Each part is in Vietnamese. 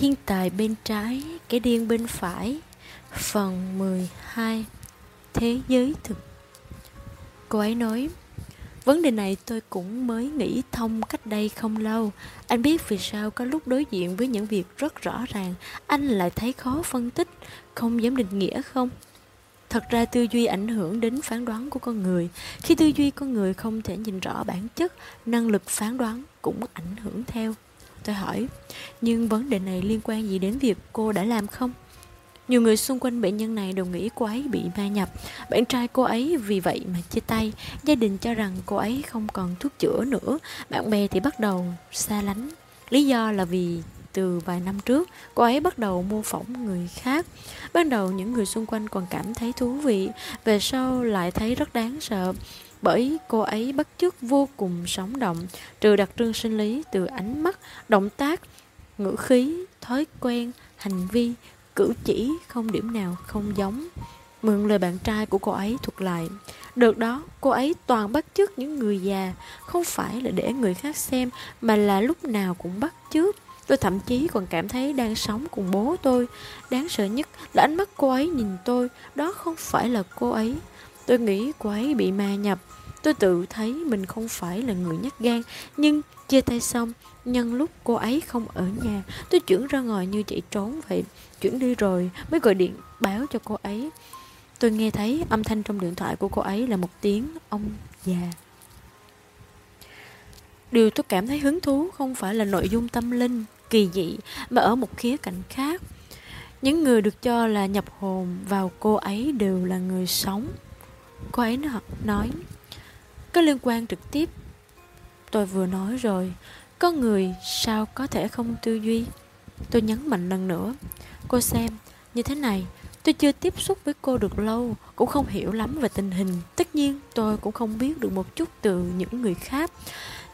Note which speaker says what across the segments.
Speaker 1: Thiên tài bên trái, kẻ điên bên phải. Phần 12 Thế giới thực. Cô ấy nói Vấn đề này tôi cũng mới nghĩ thông cách đây không lâu. Anh biết vì sao có lúc đối diện với những việc rất rõ ràng Anh lại thấy khó phân tích Không dám định nghĩa không? Thật ra tư duy ảnh hưởng đến phán đoán của con người. Khi tư duy con người không thể nhìn rõ bản chất Năng lực phán đoán cũng ảnh hưởng theo. Tôi hỏi, Nhưng vấn đề này liên quan gì đến việc cô đã làm không? Nhiều người xung quanh bệnh nhân này đều nghĩ cô ấy bị ma nhập. Bạn trai cô ấy vì vậy mà chia tay. Gia đình cho rằng cô ấy không còn thuốc chữa nữa. Bạn bè thì bắt đầu xa lánh. Lý do là vì từ vài năm trước, cô ấy bắt đầu mô phỏng người khác. Ban đầu, những người xung quanh còn cảm thấy thú vị, về sau lại thấy rất đáng sợ bởi cô ấy bắt chước vô cùng sống động trừ đặc trưng sinh lý từ ánh mắt động tác ngữ khí thói quen hành vi cử chỉ không điểm nào không giống mượn lời bạn trai của cô ấy thuật lại đợt đó cô ấy toàn bắt chước những người già không phải là để người khác xem mà là lúc nào cũng bắt chước Tôi thậm chí còn cảm thấy đang sống cùng bố tôi. Đáng sợ nhất là ánh mắt cô ấy nhìn tôi, đó không phải là cô ấy. Tôi nghĩ cô ấy bị ma nhập. Tôi tự thấy mình không phải là người nhát gan, nhưng chia tay xong, nhân lúc cô ấy không ở nhà, tôi chuyển ra ngoài như chạy trốn vậy. Chuyển đi rồi mới gọi điện báo cho cô ấy. Tôi nghe thấy âm thanh trong điện thoại của cô ấy là một tiếng ông già. Điều tôi cảm thấy hứng thú không phải là nội dung tâm linh kỳ dị mà ở một khía cạnh khác những người được cho là nhập hồn vào cô ấy đều là người sống cô ấy nói, có liên quan trực tiếp. Tôi vừa nói rồi, có người sao có thể không tư duy? Tôi nhấn mạnh lần nữa, cô xem, như thế này, tôi chưa tiếp xúc với cô được lâu, cũng không hiểu lắm về tình hình. Tất nhiên, tôi cũng không biết được một chút từ những người khác,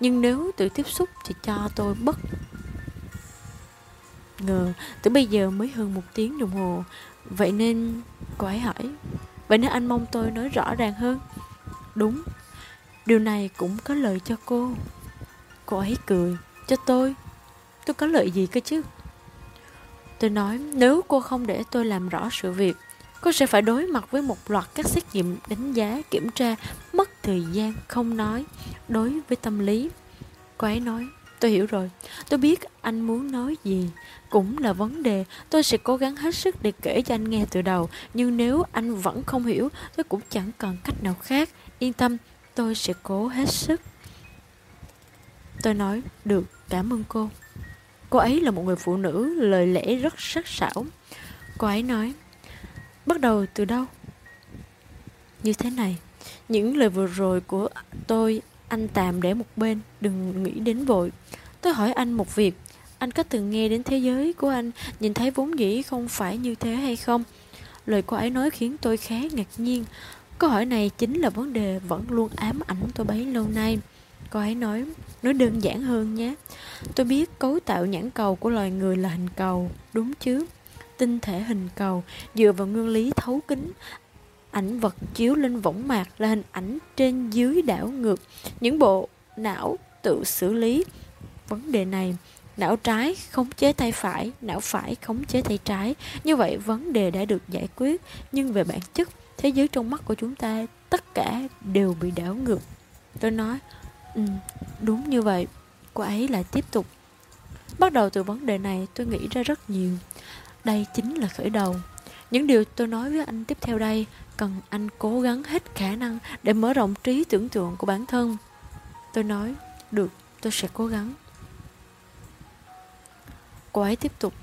Speaker 1: nhưng nếu tự tiếp xúc thì cho tôi bất ngờ. Từ bây giờ mới hơn một tiếng đồng hồ, vậy nên cô ấy hỏi vậy nên anh mong tôi nói rõ ràng hơn, đúng, điều này cũng có lợi cho cô. Cô ấy cười, cho tôi tôi có lợi gì cơ chứ? Tôi nói, nếu cô không để tôi làm rõ sự việc, cô sẽ phải đối mặt với một loạt các xét nghiệm đánh giá, kiểm tra, mất thời gian, không nói, đối với tâm lý. Cô ấy nói tôi hiểu rồi. Tôi biết anh muốn nói gì. Cũng là vấn đề. Tôi sẽ cố gắng hết sức để kể cho anh nghe từ đầu. Nhưng nếu anh vẫn không hiểu, tôi cũng chẳng còn cách nào khác. Yên tâm, tôi sẽ cố hết sức. Tôi nói, được, cảm ơn cô. Cô ấy là một người phụ nữ lời lẽ rất sắc sảo. Cô ấy nói, bắt đầu từ đâu? Như thế này. Những lời vừa rồi của tôi, anh tạm để một bên. Đừng nghĩ đến vội tôi hỏi anh một việc. Anh có từng nghe đến thế giới của anh Nhìn thấy vốn dĩ không phải như thế hay không? Lời cô ấy nói khiến tôi khá ngạc nhiên. Câu hỏi này chính là vấn đề vẫn luôn ám ảnh tôi bấy lâu nay. Cô ấy nói, nói đơn giản hơn nhé. Tôi biết cấu tạo nhãn cầu của loài người là hình cầu, đúng chứ? Tinh thể hình cầu dựa vào nguyên lý thấu kính. Ảnh vật chiếu lên võng mạc là hình ảnh trên dưới đảo ngược. Những bộ não tự xử lý vấn đề này. Não trái khống chế tay phải não phải khống chế tay trái. Như vậy vấn đề đã được giải quyết. Nhưng về bản chất thế giới trong mắt của chúng ta tất cả đều bị đảo ngược. Tôi nói ừ, đúng như vậy. Cô ấy lại tiếp tục. Bắt đầu từ vấn đề này tôi nghĩ ra rất nhiều. Đây chính là khởi đầu. Những điều tôi nói với anh tiếp theo đây cần anh cố gắng hết khả năng để mở rộng trí tưởng tượng của bản thân. Tôi nói được tôi sẽ cố gắng. Cô ấy tiếp tục.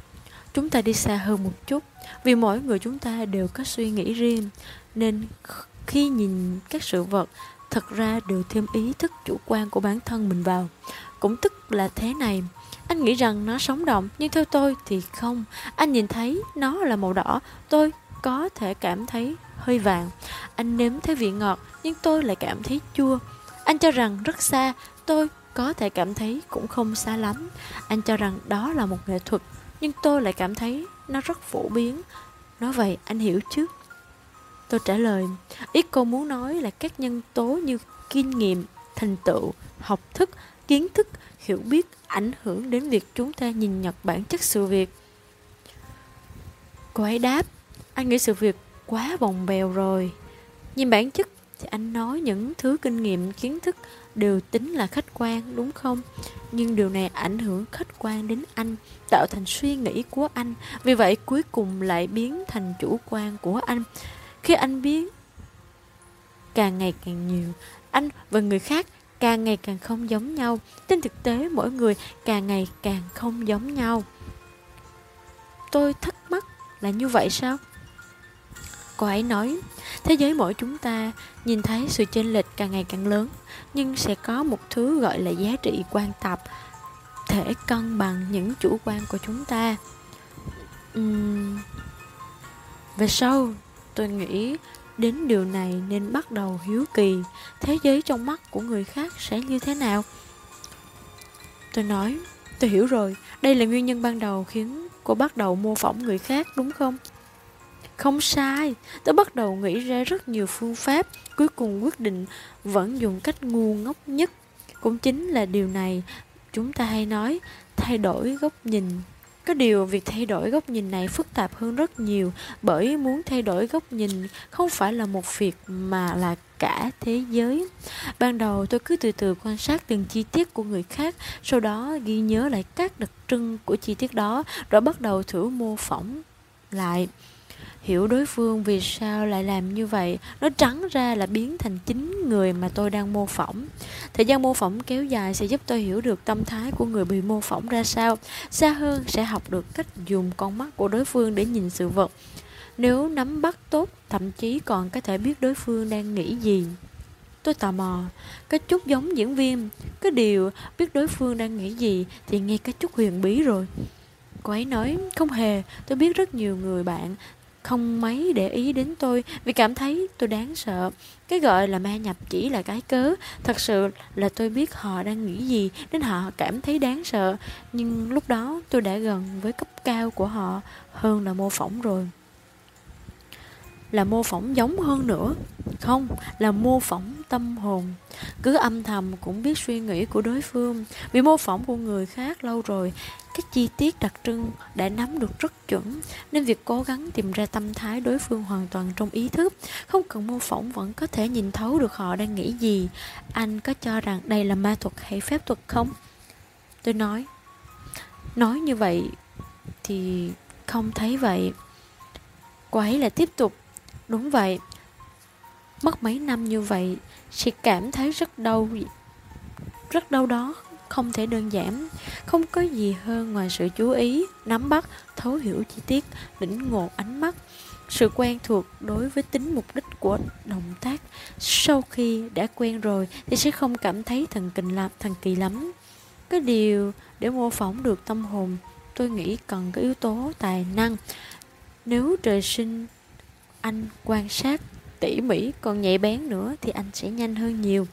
Speaker 1: Chúng ta đi xa hơn một chút, Vì mỗi người chúng ta đều có suy nghĩ riêng, Nên khi nhìn các sự vật, Thật ra đều thêm ý thức chủ quan của bản thân mình vào. Cũng tức là thế này, Anh nghĩ rằng nó sống động, Nhưng theo tôi thì không. Anh nhìn thấy nó là màu đỏ, Tôi có thể cảm thấy hơi vàng. Anh nếm thấy vị ngọt, Nhưng tôi lại cảm thấy chua. Anh cho rằng rất xa, Tôi có thể cảm thấy cũng không xa lắm. Anh cho rằng đó là một nghệ thuật, nhưng tôi lại cảm thấy nó rất phổ biến. Nói vậy anh hiểu chứ? Tôi trả lời, ý cô muốn nói là các nhân tố như kinh nghiệm, thành tựu, học thức, kiến thức, hiểu biết ảnh hưởng đến việc chúng ta nhìn nhận bản chất sự việc. Cô ấy đáp Anh nghĩ sự việc quá bồng bèo rồi Nhìn bản chất thì anh nói những thứ kinh nghiệm, kiến thức đều tính là khách quan, đúng không? Nhưng điều này ảnh hưởng khách quan đến anh, tạo thành suy nghĩ của anh. Vì vậy, cuối cùng lại biến thành chủ quan của anh. Khi anh biến càng ngày càng nhiều, anh và người khác càng ngày càng không giống nhau. Trên thực tế, mỗi người càng ngày càng không giống nhau. Tôi thắc mắc là như vậy sao? Cô ấy nói thế giới mỗi chúng ta nhìn thấy sự chênh lệch càng ngày càng lớn nhưng sẽ có một thứ gọi là giá trị quan tập thể cân bằng những chủ quan của chúng ta. Uhm, về sau tôi nghĩ đến điều này nên bắt đầu hiếu kỳ thế giới trong mắt của người khác sẽ như thế nào? Tôi nói tôi hiểu rồi đây là nguyên nhân ban đầu khiến cô bắt đầu mô phỏng người khác đúng không? Không sai, tôi bắt đầu nghĩ ra rất nhiều phương pháp, cuối cùng quyết định vẫn dùng cách ngu ngốc nhất. Cũng chính là điều này chúng ta hay nói thay đổi góc nhìn. Có điều việc thay đổi góc nhìn này phức tạp hơn rất nhiều bởi muốn thay đổi góc nhìn không phải là một việc mà là cả thế giới. Ban đầu tôi cứ từ từ quan sát từng chi tiết của người khác, sau đó ghi nhớ lại các đặc trưng của chi tiết đó, rồi bắt đầu thử mô phỏng lại hiểu đối phương vì sao lại làm như vậy. Nó trắng ra là biến thành chính người mà tôi đang mô phỏng. Thời gian mô phỏng kéo dài sẽ giúp tôi hiểu được tâm thái của người bị mô phỏng ra sao. Xa hơn sẽ học được cách dùng con mắt của đối phương để nhìn sự vật. Nếu nắm bắt tốt, thậm chí còn có thể biết đối phương đang nghĩ gì. Tôi tò mò, có chút giống diễn viên. Cái điều, biết đối phương đang nghĩ gì thì nghe có chút huyền bí rồi. Cô ấy nói, không hề, tôi biết rất nhiều người bạn không mấy để ý đến tôi, vì cảm thấy tôi đáng sợ. Cái gọi là ma nhập chỉ là cái cớ. Thật sự là tôi biết họ đang nghĩ gì, nên họ cảm thấy đáng sợ. Nhưng lúc đó tôi đã gần với cấp cao của họ, hơn là mô phỏng rồi là mô phỏng giống hơn nữa không, là mô phỏng tâm hồn cứ âm thầm cũng biết suy nghĩ của đối phương vì mô phỏng của người khác lâu rồi các chi tiết đặc trưng đã nắm được rất chuẩn, nên việc cố gắng tìm ra tâm thái đối phương hoàn toàn trong ý thức, không cần mô phỏng vẫn có thể nhìn thấu được họ đang nghĩ gì. Anh có cho rằng đây là ma thuật hay phép thuật không? Tôi nói. Nói như vậy thì không thấy vậy. Cô ấy là tiếp tục. Đúng vậy. Mất mấy năm như vậy, Chị cảm thấy rất đau Rất đau đó. Không thể đơn giản. Không có gì hơn ngoài sự chú ý Nắm bắt, thấu hiểu chi tiết Lĩnh ngộ ánh mắt. Sự quen thuộc đối với tính mục đích của động tác. Sau khi đã quen rồi thì sẽ không cảm thấy thần kinh lạp thần kỳ lắm. Cái điều để mô phỏng được tâm hồn tôi nghĩ cần có yếu tố tài năng. Nếu trời sinh anh quan sát tỉ mỉ còn nhạy bén nữa thì anh sẽ nhanh hơn nhiều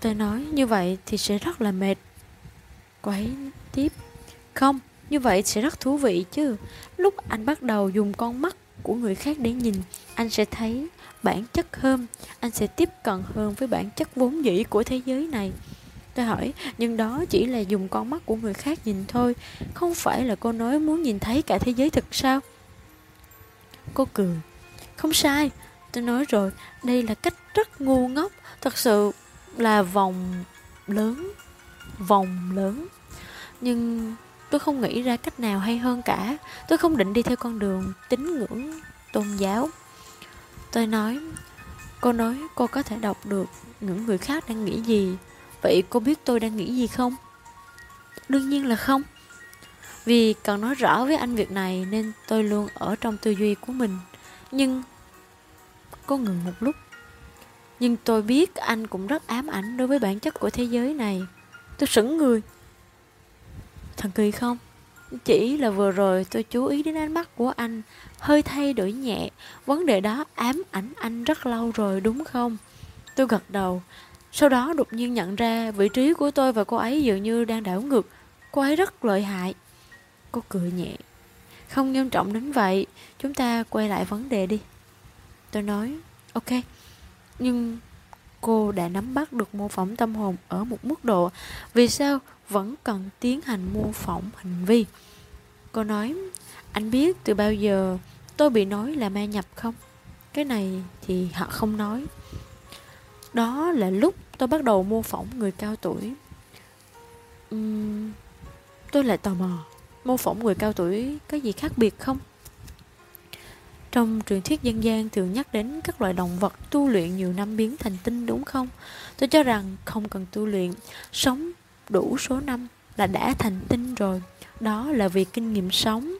Speaker 1: tôi nói, như vậy thì sẽ rất là mệt. Quấy tiếp, không, như vậy sẽ rất thú vị chứ. Lúc anh bắt đầu dùng con mắt của người khác để nhìn, anh sẽ thấy bản chất hơn, anh sẽ tiếp cận hơn với bản chất vốn dĩ của thế giới này. Tôi hỏi, nhưng đó chỉ là dùng con mắt của người khác nhìn thôi, không phải là cô nói muốn nhìn thấy cả thế giới thực sao? Cô cười, Không sai, Tôi nói rồi, Đây là cách rất ngu ngốc, Thật sự là vòng lớn Vòng lớn Nhưng tôi không nghĩ ra cách nào hay hơn cả Tôi không định đi theo con đường tín ngưỡng tôn giáo Tôi nói, Cô nói cô có thể đọc được những người khác đang nghĩ gì Vậy cô biết tôi đang nghĩ gì không? Đương nhiên là không vì cần nói rõ với anh việc này nên tôi luôn ở trong tư duy của mình. Nhưng cô ngừng một lúc. Nhưng tôi biết anh cũng rất ám ảnh đối với bản chất của thế giới này. Tôi sững người. Thần kỳ không? Chỉ là vừa rồi tôi chú ý đến ánh mắt của anh, hơi thay đổi nhẹ. Vấn đề đó ám ảnh anh rất lâu rồi, đúng không? Tôi gật đầu. Sau đó đột nhiên nhận ra vị trí của tôi và cô ấy dường như đang đảo ngược. Cô ấy rất lợi hại. Cô cười nhẹ Không nghiêm trọng đến vậy Chúng ta quay lại vấn đề đi Tôi nói, Ok nhưng cô đã nắm bắt được mô phỏng tâm hồn ở một mức độ Vì sao vẫn cần tiến hành mô phỏng hành vi Cô nói Anh biết từ bao giờ tôi bị nói là ma nhập không? Cái này thì họ không nói Đó là lúc tôi bắt đầu mô phỏng người cao tuổi uhm, Tôi lại tò mò Mô phỏng người cao tuổi có gì khác biệt không? Trong truyền thuyết dân gian thường nhắc đến các loại động vật tu luyện nhiều năm biến thành tinh đúng không? Tôi cho rằng không cần tu luyện, sống đủ số năm là đã thành tinh rồi. Đó là vì kinh nghiệm sống.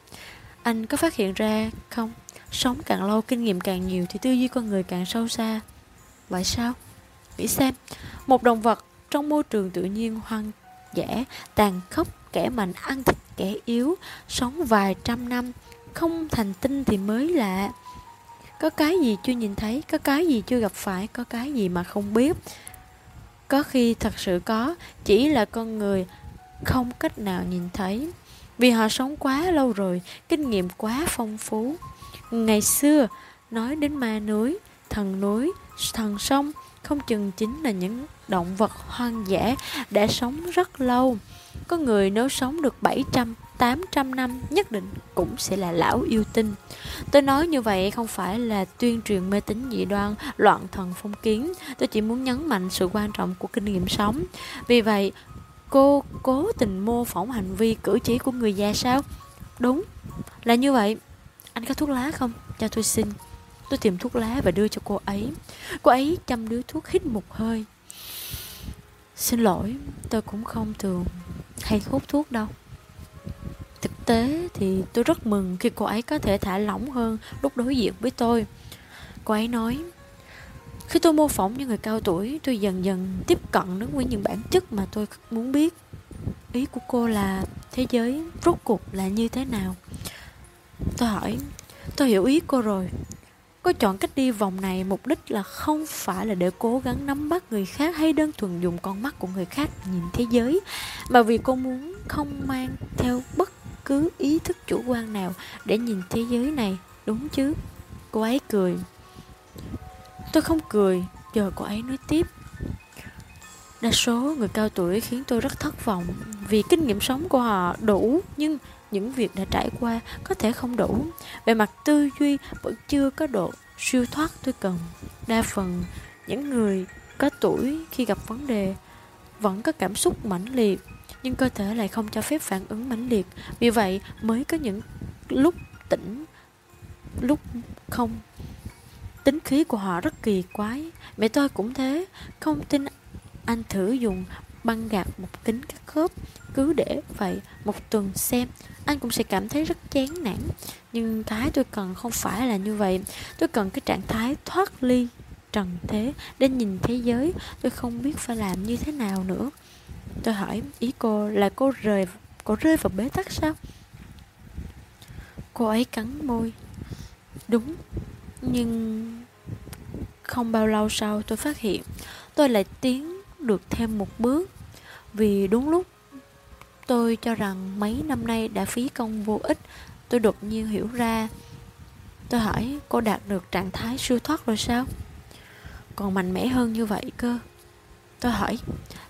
Speaker 1: Anh có phát hiện ra không? Sống càng lâu, kinh nghiệm càng nhiều thì tư duy con người càng sâu xa. Vậy sao? Nghĩ xem, một động vật trong môi trường tự nhiên hoang dã, tàn khốc, kẻ mạnh ăn thịt kẻ yếu, sống vài trăm năm, không thành tinh thì mới lạ. Có cái gì chưa nhìn thấy, có cái gì chưa gặp phải, có cái gì mà không biết. Có khi thật sự có, chỉ là con người không cách nào nhìn thấy. Vì họ sống quá lâu rồi, kinh nghiệm quá phong phú. Ngày xưa, nói đến ma núi, thần núi, thần sông, không chừng chính là những động vật hoang dã đã sống rất lâu. Có người nếu sống được 700, 800 năm nhất định cũng sẽ là lão yêu tinh. Tôi nói như vậy không phải là tuyên truyền mê tín dị đoan, loạn thần phong kiến. Tôi chỉ muốn nhấn mạnh sự quan trọng của kinh nghiệm sống. Vì vậy, cô cố tình mô phỏng hành vi cử chỉ của người già sao? Đúng, là như vậy. Anh có thuốc lá không? Cho tôi xin. Tôi tìm thuốc lá và đưa cho cô ấy. Cô ấy chăm điếu thuốc hít một hơi. Xin lỗi, tôi cũng không thường hay hút thuốc đâu. Thực tế thì tôi rất mừng khi cô ấy có thể thả lỏng hơn lúc đối diện với tôi. Cô ấy nói, khi tôi mô phỏng những người cao tuổi, tôi dần dần tiếp cận đến với những bản chất mà tôi muốn biết. Ý của cô là thế giới rốt cuộc là như thế nào? Tôi hỏi, tôi hiểu ý cô rồi. Cô chọn cách đi vòng này mục đích là không phải là để cố gắng nắm bắt người khác hay đơn thuần dùng con mắt của người khác nhìn thế giới, mà vì cô muốn không mang theo bất cứ ý thức chủ quan nào để nhìn thế giới này, đúng chứ? Cô ấy cười. Tôi không cười, giờ cô ấy nói tiếp. Đa số người cao tuổi khiến tôi rất thất vọng vì kinh nghiệm sống của họ đủ nhưng những việc đã trải qua có thể không đủ. Về mặt tư duy vẫn chưa có độ siêu thoát tôi cần. Đa phần những người có tuổi khi gặp vấn đề vẫn có cảm xúc mãnh liệt nhưng cơ thể lại không cho phép phản ứng mãnh liệt. Vì vậy mới có những lúc tỉnh, lúc không. Tính khí của họ rất kỳ quái. Mẹ tôi cũng thế, không tin anh thử dùng băng gạc một kính các khớp cứ để vậy một tuần xem anh cũng sẽ cảm thấy rất chán nản nhưng cái tôi cần không phải là như vậy tôi cần cái trạng thái thoát ly trần thế để nhìn thế giới tôi không biết phải làm như thế nào nữa tôi hỏi, ý cô là cô rời, cô rơi vào bế tắc sao? Cô ấy cắn môi. Đúng, nhưng không bao lâu sau tôi phát hiện tôi lại tiến được thêm một bước. Vì đúng lúc tôi cho rằng mấy năm nay đã phí công vô ích, tôi đột nhiên hiểu ra. Tôi hỏi, cô đạt được trạng thái siêu thoát rồi sao? Còn mạnh mẽ hơn như vậy cơ tôi hỏi,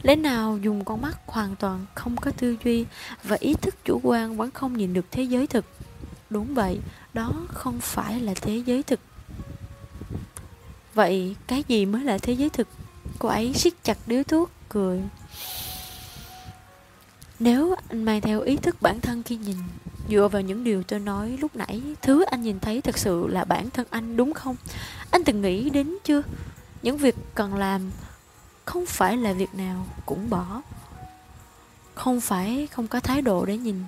Speaker 1: lẽ nào dùng con mắt hoàn toàn không có tư duy và ý thức chủ quan vẫn không nhìn được thế giới thực đúng vậy, đó không phải là thế giới thực vậy cái gì mới là thế giới thực cô ấy siết chặt điếu thuốc, cười nếu anh mang theo ý thức bản thân khi nhìn, Dựa vào những điều tôi nói lúc nãy, Thứ anh nhìn thấy thật sự là bản thân anh, đúng không? Anh từng nghĩ đến chưa? Những việc cần làm không phải là việc nào cũng bỏ. Không phải không có thái độ để nhìn.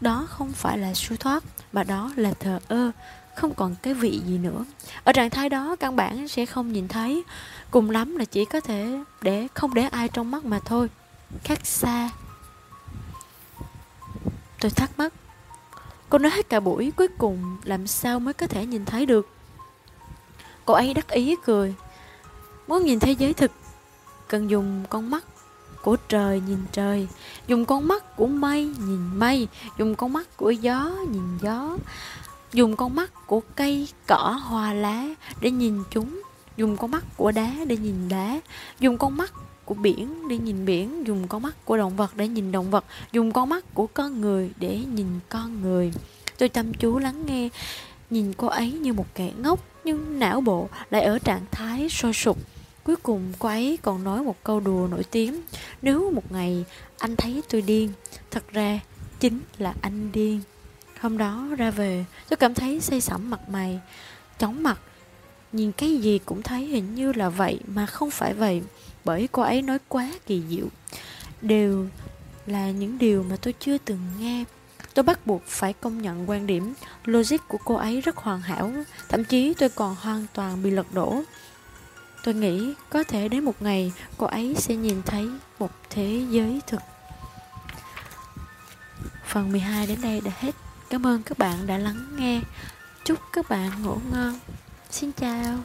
Speaker 1: Đó không phải là siêu thoát, Mà đó là thờ ơ, Không còn cái vị gì nữa. Ở trạng thái đó, căn bản sẽ không nhìn thấy. Cùng lắm là chỉ có thể để không để ai trong mắt mà thôi. Khác xa. Tôi thắc mắc. Cô nói hết cả buổi, cuối cùng Làm sao mới có thể nhìn thấy được? Cô ấy đắc ý cười. Muốn nhìn thế giới thực Cần dùng con mắt của trời nhìn trời Dùng con mắt của mây nhìn mây Dùng con mắt của gió nhìn gió Dùng con mắt của cây, cỏ, hoa lá Để nhìn chúng Dùng con mắt của đá để nhìn đá Dùng con mắt của biển để nhìn biển dùng con mắt của động vật để nhìn động vật dùng con mắt của con người để nhìn con người. Tôi chăm chú lắng nghe nhìn cô ấy như một kẻ ngốc nhưng não bộ lại ở trạng thái sôi sục cuối cùng cô ấy còn nói một câu đùa nổi tiếng, nếu một ngày anh thấy tôi điên, thật ra chính là anh điên. Hôm đó ra về, tôi cảm thấy say sẩm mặt mày, chóng mặt. Nhìn cái gì cũng thấy hình như là vậy mà không phải vậy, bởi cô ấy nói quá kỳ diệu. Đều là những điều mà tôi chưa từng nghe. Tôi bắt buộc phải công nhận quan điểm, logic của cô ấy rất hoàn hảo, thậm chí tôi còn hoàn toàn bị lật đổ tôi nghĩ có thể đến một ngày, cô ấy sẽ nhìn thấy một thế giới thực. Phần 12 đến đây đã hết. Cảm ơn các bạn đã lắng nghe. Chúc các bạn ngủ ngon. Xin chào.